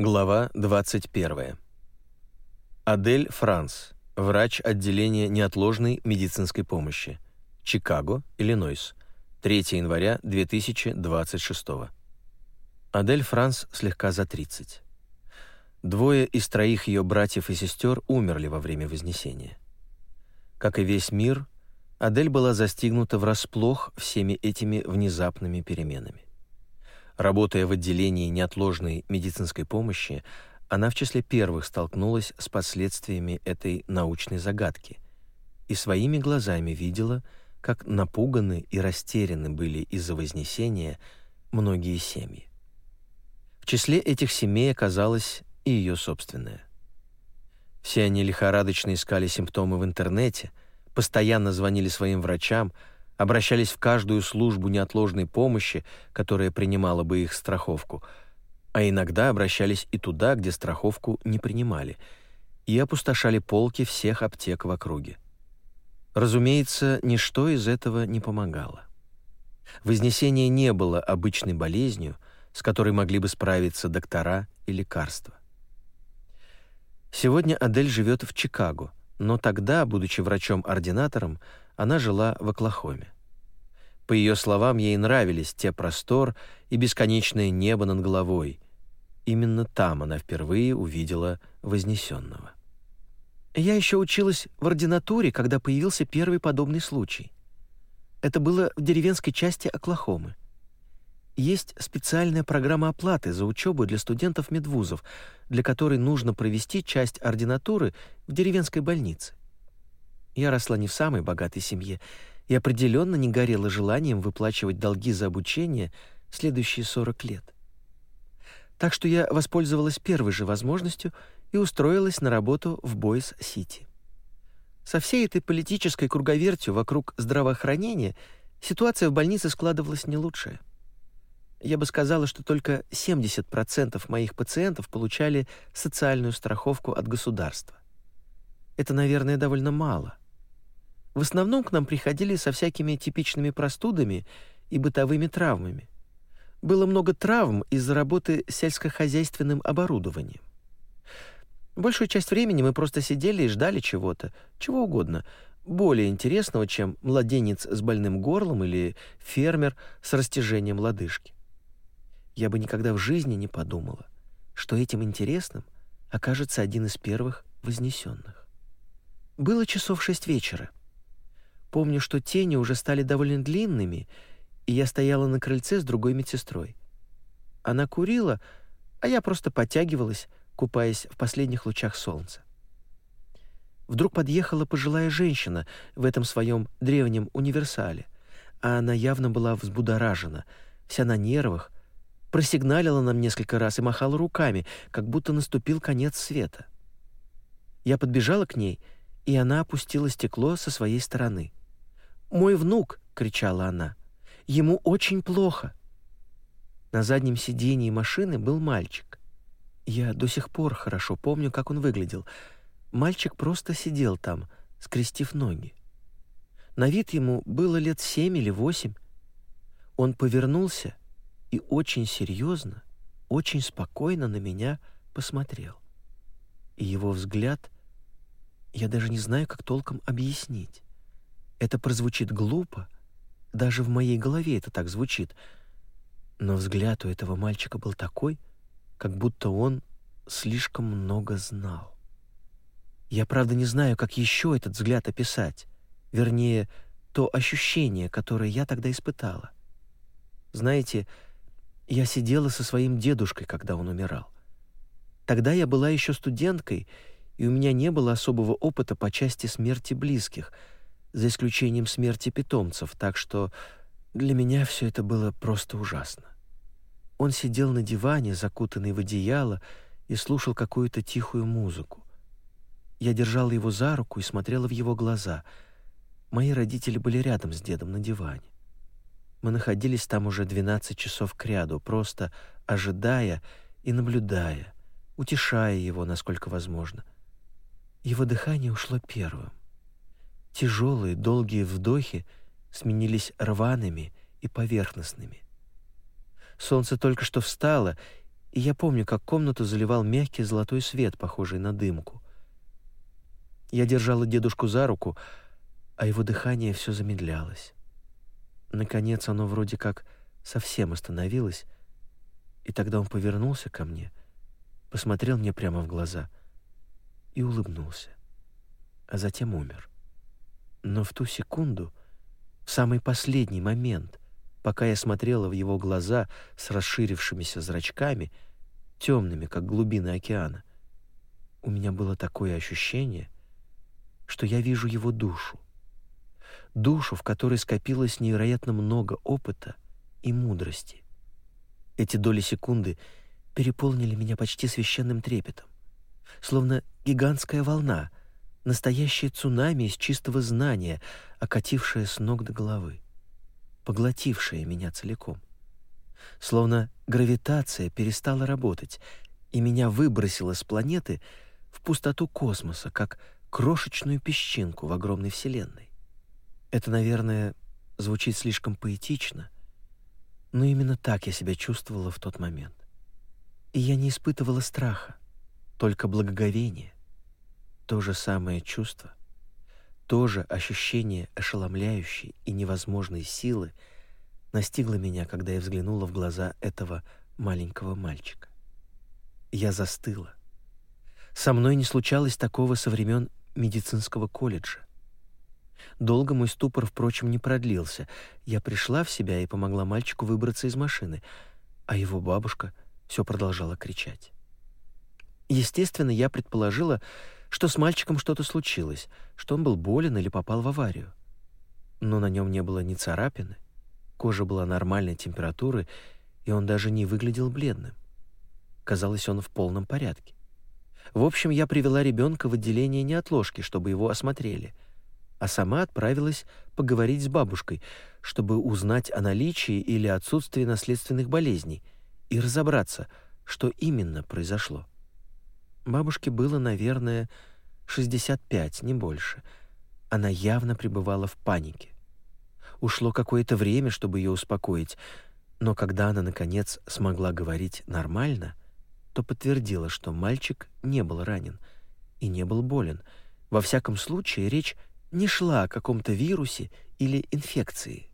Глава 21. Адель Франс, врач отделения неотложной медицинской помощи. Чикаго, Иллинойс. 3 января 2026. Адель Франс слегка за 30. Двое из троих ее братьев и сестер умерли во время Вознесения. Как и весь мир, Адель была застигнута врасплох всеми этими внезапными переменами. Работая в отделении неотложной медицинской помощи, она в числе первых столкнулась с последствиями этой научной загадки и своими глазами видела, как напуганы и растеряны были из-за Вознесения многие семьи. В числе этих семей оказалась и ее собственная. Все они лихорадочно искали симптомы в интернете, постоянно звонили своим врачам, обращались в каждую службу неотложной помощи, которая принимала бы их страховку, а иногда обращались и туда, где страховку не принимали, и опустошали полки всех аптек в округе. Разумеется, ничто из этого не помогало. Вознесение не было обычной болезнью, с которой могли бы справиться доктора и лекарства. Сегодня Адель живет в Чикаго, но тогда, будучи врачом-ординатором, она жила в Оклахоме. По ее словам, ей нравились те простор и бесконечное небо над головой. Именно там она впервые увидела Вознесенного. Я еще училась в ординатуре, когда появился первый подобный случай. Это было в деревенской части Оклахомы. Есть специальная программа оплаты за учебу для студентов медвузов, для которой нужно провести часть ординатуры в деревенской больнице. Я росла не в самой богатой семье и определенно не горела желанием выплачивать долги за обучение следующие 40 лет. Так что я воспользовалась первой же возможностью и устроилась на работу в Бойс-Сити. Со всей этой политической круговертью вокруг здравоохранения ситуация в больнице складывалась не лучшая. Я бы сказала, что только 70% моих пациентов получали социальную страховку от государства. Это, наверное, довольно мало. В основном к нам приходили со всякими типичными простудами и бытовыми травмами. Было много травм из-за работы с сельскохозяйственным оборудованием. Большую часть времени мы просто сидели и ждали чего-то, чего угодно, более интересного, чем младенец с больным горлом или фермер с растяжением лодыжки. Я бы никогда в жизни не подумала, что этим интересным окажется один из первых вознесенных. Было часов шесть вечера. Помню, что тени уже стали довольно длинными, и я стояла на крыльце с другой медсестрой. Она курила, а я просто подтягивалась, купаясь в последних лучах солнца. Вдруг подъехала пожилая женщина в этом своем древнем универсале, а она явно была взбудоражена, вся на нервах, просигналила нам несколько раз и махала руками, как будто наступил конец света. Я подбежала к ней, и она опустила стекло со своей стороны. «Мой внук!» — кричала она. «Ему очень плохо!» На заднем сидении машины был мальчик. Я до сих пор хорошо помню, как он выглядел. Мальчик просто сидел там, скрестив ноги. На вид ему было лет семь или восемь. Он повернулся и очень серьезно, очень спокойно на меня посмотрел. И его взгляд, я даже не знаю, как толком объяснить. Это прозвучит глупо, даже в моей голове это так звучит, но взгляд у этого мальчика был такой, как будто он слишком много знал. Я, правда, не знаю, как еще этот взгляд описать, вернее, то ощущение, которое я тогда испытала. Знаете, я сидела со своим дедушкой, когда он умирал. Тогда я была еще студенткой, и у меня не было особого опыта по части смерти близких — за исключением смерти питомцев, так что для меня все это было просто ужасно. Он сидел на диване, закутанный в одеяло, и слушал какую-то тихую музыку. Я держала его за руку и смотрела в его глаза. Мои родители были рядом с дедом на диване. Мы находились там уже 12 часов кряду, просто ожидая и наблюдая, утешая его, насколько возможно. Его дыхание ушло первым. Тяжелые, долгие вдохи сменились рваными и поверхностными. Солнце только что встало, и я помню, как комнату заливал мягкий золотой свет, похожий на дымку. Я держала дедушку за руку, а его дыхание все замедлялось. Наконец оно вроде как совсем остановилось, и тогда он повернулся ко мне, посмотрел мне прямо в глаза и улыбнулся, а затем умер. Но в ту секунду, в самый последний момент, пока я смотрела в его глаза с расширившимися зрачками, темными, как глубины океана, у меня было такое ощущение, что я вижу его душу. Душу, в которой скопилось невероятно много опыта и мудрости. Эти доли секунды переполнили меня почти священным трепетом, словно гигантская волна, настоящее цунами из чистого знания, окатившее с ног до головы, поглотившее меня целиком. Словно гравитация перестала работать, и меня выбросило с планеты в пустоту космоса, как крошечную песчинку в огромной вселенной. Это, наверное, звучит слишком поэтично, но именно так я себя чувствовала в тот момент. И я не испытывала страха, только благоговение. То же самое чувство, то же ощущение ошеломляющей и невозможной силы настигло меня, когда я взглянула в глаза этого маленького мальчика. Я застыла. Со мной не случалось такого со времен медицинского колледжа. Долго мой ступор, впрочем, не продлился. Я пришла в себя и помогла мальчику выбраться из машины, а его бабушка все продолжала кричать. Естественно, я предположила, что с мальчиком что-то случилось, что он был болен или попал в аварию. Но на нем не было ни царапины, кожа была нормальной температуры, и он даже не выглядел бледным. Казалось, он в полном порядке. В общем, я привела ребенка в отделение неотложки, чтобы его осмотрели, а сама отправилась поговорить с бабушкой, чтобы узнать о наличии или отсутствии наследственных болезней и разобраться, что именно произошло. Бабушке было, наверное, 65, не больше. Она явно пребывала в панике. Ушло какое-то время, чтобы ее успокоить, но когда она наконец смогла говорить нормально, то подтвердила, что мальчик не был ранен и не был болен. Во всяком случае, речь не шла о каком-то вирусе или инфекции.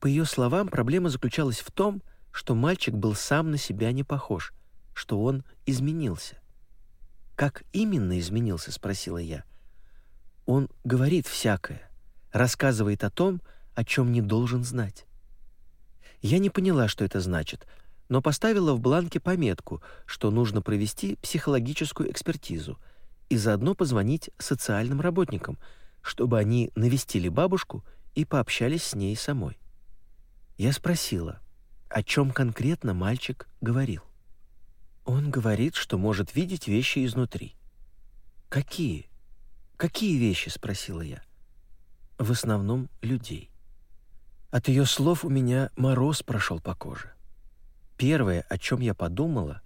По ее словам, проблема заключалась в том, что мальчик был сам на себя не похож, что он изменился. «Как именно изменился?» — спросила я. «Он говорит всякое, рассказывает о том, о чем не должен знать». Я не поняла, что это значит, но поставила в бланке пометку, что нужно провести психологическую экспертизу и заодно позвонить социальным работникам, чтобы они навестили бабушку и пообщались с ней самой. Я спросила, о чем конкретно мальчик говорил. Он говорит, что может видеть вещи изнутри. Какие? Какие вещи, спросила я. В основном людей. От ее слов у меня мороз прошел по коже. Первое, о чем я подумала,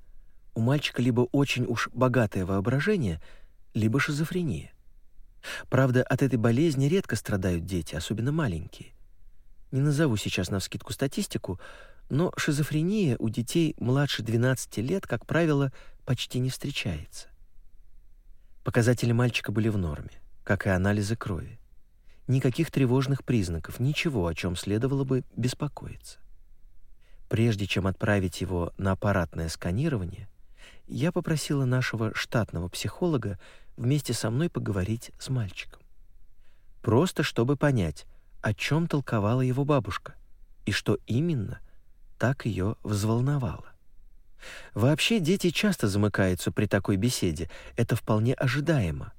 у мальчика либо очень уж богатое воображение, либо шизофрения. Правда, от этой болезни редко страдают дети, особенно маленькие. Не назову сейчас навскидку статистику, но шизофрения у детей младше 12 лет, как правило, почти не встречается. Показатели мальчика были в норме, как и анализы крови. Никаких тревожных признаков, ничего, о чем следовало бы беспокоиться. Прежде чем отправить его на аппаратное сканирование, я попросила нашего штатного психолога вместе со мной поговорить с мальчиком. Просто чтобы понять, о чем толковала его бабушка и что именно так ее взволновало. Вообще дети часто замыкаются при такой беседе, это вполне ожидаемо.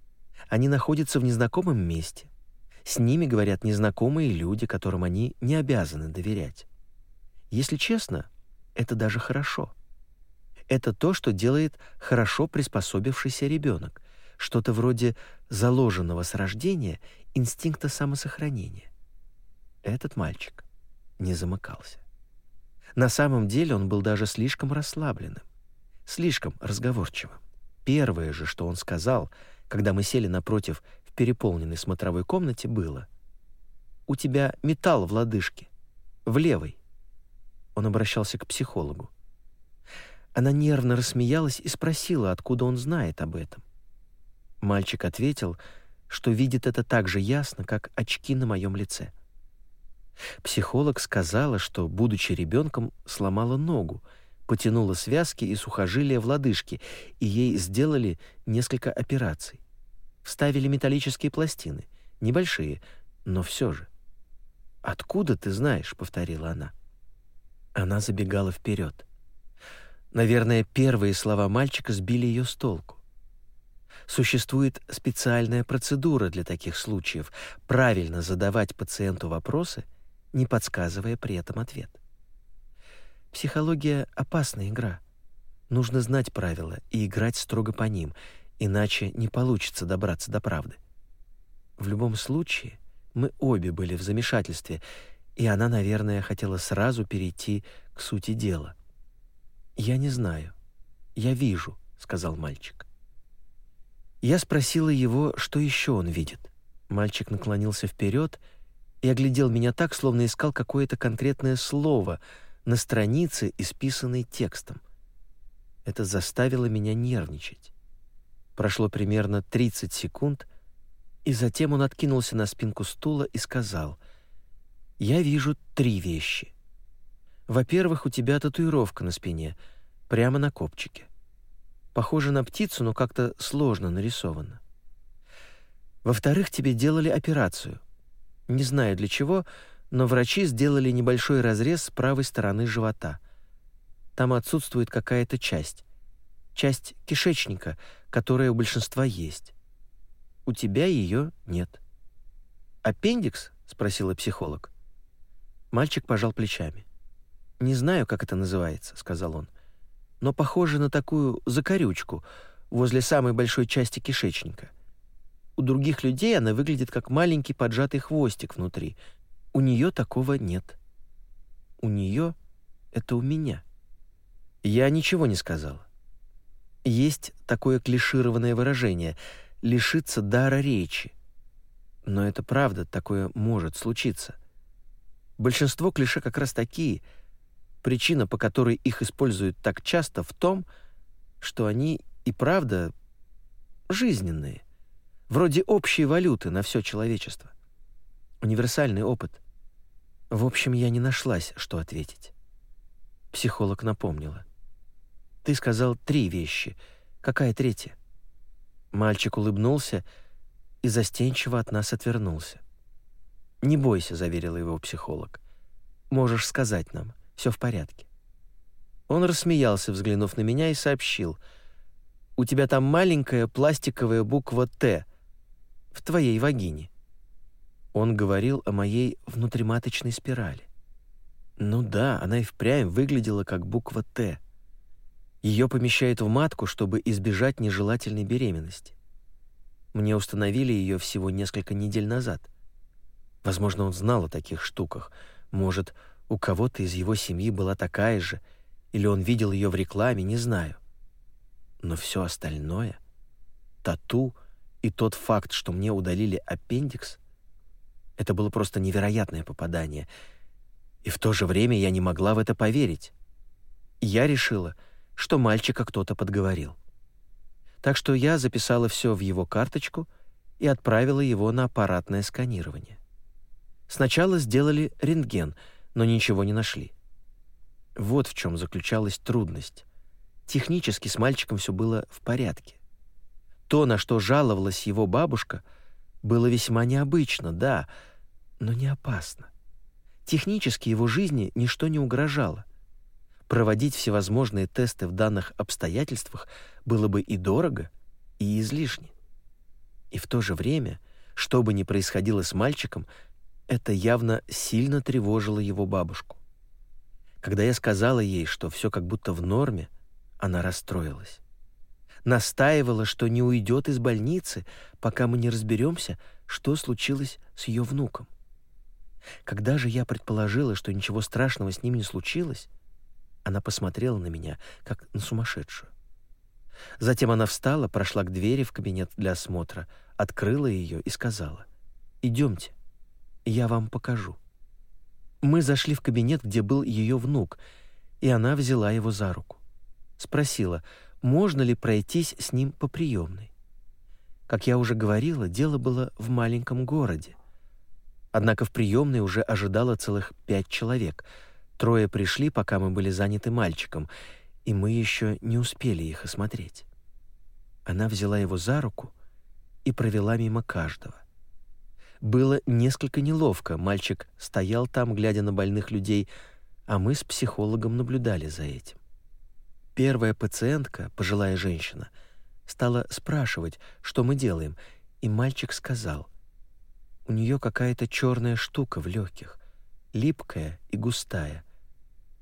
Они находятся в незнакомом месте. С ними говорят незнакомые люди, которым они не обязаны доверять. Если честно, это даже хорошо. Это то, что делает хорошо приспособившийся ребенок, что-то вроде заложенного с рождения инстинкта самосохранения. Этот мальчик не замыкался. На самом деле он был даже слишком расслабленным, слишком разговорчивым. Первое же, что он сказал, когда мы сели напротив в переполненной смотровой комнате, было «У тебя металл в лодыжке, в левой». Он обращался к психологу. Она нервно рассмеялась и спросила, откуда он знает об этом. Мальчик ответил, что видит это так же ясно, как очки на моем лице. Психолог сказала, что, будучи ребенком, сломала ногу, потянула связки и сухожилия в лодыжке, и ей сделали несколько операций. Вставили металлические пластины, небольшие, но все же. «Откуда ты знаешь?» — повторила она. Она забегала вперед. Наверное, первые слова мальчика сбили ее с толку. Существует специальная процедура для таких случаев — правильно задавать пациенту вопросы, не подсказывая при этом ответ. Психология — опасная игра. Нужно знать правила и играть строго по ним, иначе не получится добраться до правды. В любом случае, мы обе были в замешательстве, и она, наверное, хотела сразу перейти к сути дела. «Я не знаю. Я вижу», — сказал мальчик. Я спросила его, что еще он видит. Мальчик наклонился вперед и оглядел меня так, словно искал какое-то конкретное слово на странице, исписанной текстом. Это заставило меня нервничать. Прошло примерно 30 секунд, и затем он откинулся на спинку стула и сказал, «Я вижу три вещи. Во-первых, у тебя татуировка на спине, прямо на копчике. Похоже на птицу, но как-то сложно нарисовано. Во-вторых, тебе делали операцию. Не знаю для чего, но врачи сделали небольшой разрез с правой стороны живота. Там отсутствует какая-то часть. Часть кишечника, которая у большинства есть. У тебя ее нет. «Аппендикс?» — спросила психолог. Мальчик пожал плечами. «Не знаю, как это называется», — сказал он, «но похоже на такую закорючку возле самой большой части кишечника. У других людей она выглядит как маленький поджатый хвостик внутри. У нее такого нет. У нее — это у меня». Я ничего не сказала. Есть такое клишированное выражение «лишиться дара речи». Но это правда, такое может случиться — Большинство клише как раз такие. Причина, по которой их используют так часто, в том, что они и правда жизненные, вроде общей валюты на все человечество. Универсальный опыт. В общем, я не нашлась, что ответить. Психолог напомнила. «Ты сказал три вещи. Какая третья?» Мальчик улыбнулся и застенчиво от нас отвернулся. «Не бойся», — заверила его психолог. «Можешь сказать нам. Все в порядке». Он рассмеялся, взглянув на меня, и сообщил. «У тебя там маленькая пластиковая буква «Т» в твоей вагине». Он говорил о моей внутриматочной спирали. Ну да, она и впрямь выглядела как буква «Т». Ее помещают в матку, чтобы избежать нежелательной беременности. Мне установили ее всего несколько недель назад — Возможно, он знал о таких штуках. Может, у кого-то из его семьи была такая же, или он видел ее в рекламе, не знаю. Но все остальное — тату и тот факт, что мне удалили аппендикс — это было просто невероятное попадание. И в то же время я не могла в это поверить. Я решила, что мальчика кто-то подговорил. Так что я записала все в его карточку и отправила его на аппаратное сканирование. Сначала сделали рентген, но ничего не нашли. Вот в чем заключалась трудность. Технически с мальчиком все было в порядке. То, на что жаловалась его бабушка, было весьма необычно, да, но не опасно. Технически его жизни ничто не угрожало. Проводить всевозможные тесты в данных обстоятельствах было бы и дорого, и излишне. И в то же время, что бы ни происходило с мальчиком, это явно сильно тревожило его бабушку. Когда я сказала ей, что все как будто в норме, она расстроилась. Настаивала, что не уйдет из больницы, пока мы не разберемся, что случилось с ее внуком. Когда же я предположила, что ничего страшного с ним не случилось, она посмотрела на меня, как на сумасшедшую. Затем она встала, прошла к двери в кабинет для осмотра, открыла ее и сказала, «Идемте». Я вам покажу». Мы зашли в кабинет, где был ее внук, и она взяла его за руку. спросила, можно ли пройтись с ним по приемной. Как я уже говорила, дело было в маленьком городе. Однако в приемной уже ожидало целых пять человек. Трое пришли, пока мы были заняты мальчиком, и мы еще не успели их осмотреть. Она взяла его за руку и провела мимо каждого. Было несколько неловко. Мальчик стоял там, глядя на больных людей, а мы с психологом наблюдали за этим. Первая пациентка, пожилая женщина, стала спрашивать, что мы делаем, и мальчик сказал: "У нее какая-то черная штука в легких, липкая и густая.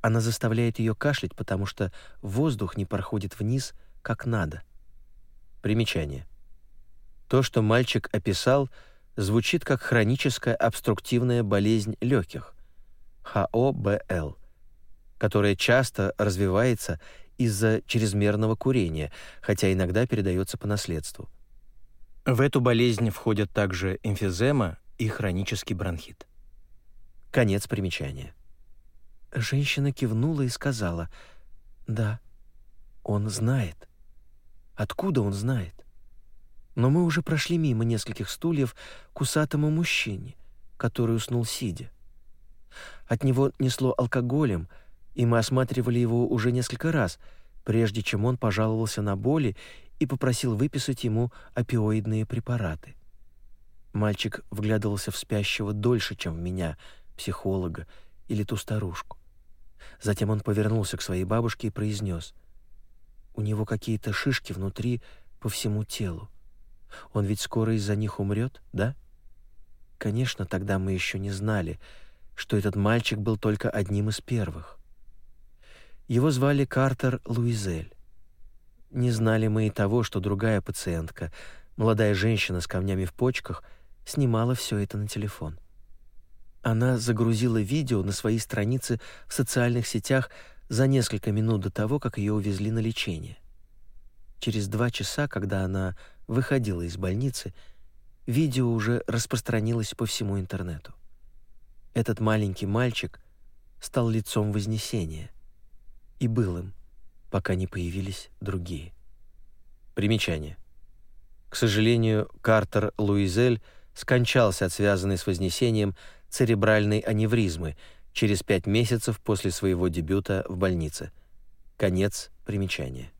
Она заставляет ее кашлять, потому что воздух не проходит вниз, как надо". Примечание. То, что мальчик описал, звучит как хроническая обструктивная болезнь легких ХОБЛ, которая часто развивается из-за чрезмерного курения, хотя иногда передается по наследству. В эту болезнь входят также эмфизема и хронический бронхит. Конец примечания. Женщина кивнула и сказала: "Да, он знает. Откуда он знает?" но мы уже прошли мимо нескольких стульев к усатому мужчине, который уснул сидя. От него несло алкоголем, и мы осматривали его уже несколько раз, прежде чем он пожаловался на боли и попросил выписать ему опиоидные препараты. Мальчик вглядывался в спящего дольше, чем в меня, психолога или ту старушку. Затем он повернулся к своей бабушке и произнес: "У него какие-то шишки внутри по всему телу. Он ведь скоро из-за них умрет, да? Конечно, тогда мы еще не знали, что этот мальчик был только одним из первых. Его звали Картер Луизель. Не знали мы и того, что другая пациентка, молодая женщина с камнями в почках, снимала все это на телефон. Она загрузила видео на свои страницы в социальных сетях за несколько минут до того, как ее увезли на лечение. Через два часа, когда она выходила из больницы, видео уже распространилось по всему интернету. Этот маленький мальчик стал лицом Вознесения и был им, пока не появились другие. Примечание. К сожалению, Картер Луизель скончался от связанной с Вознесением церебральной аневризмы через пять месяцев после своего дебюта в больнице. Конец примечания.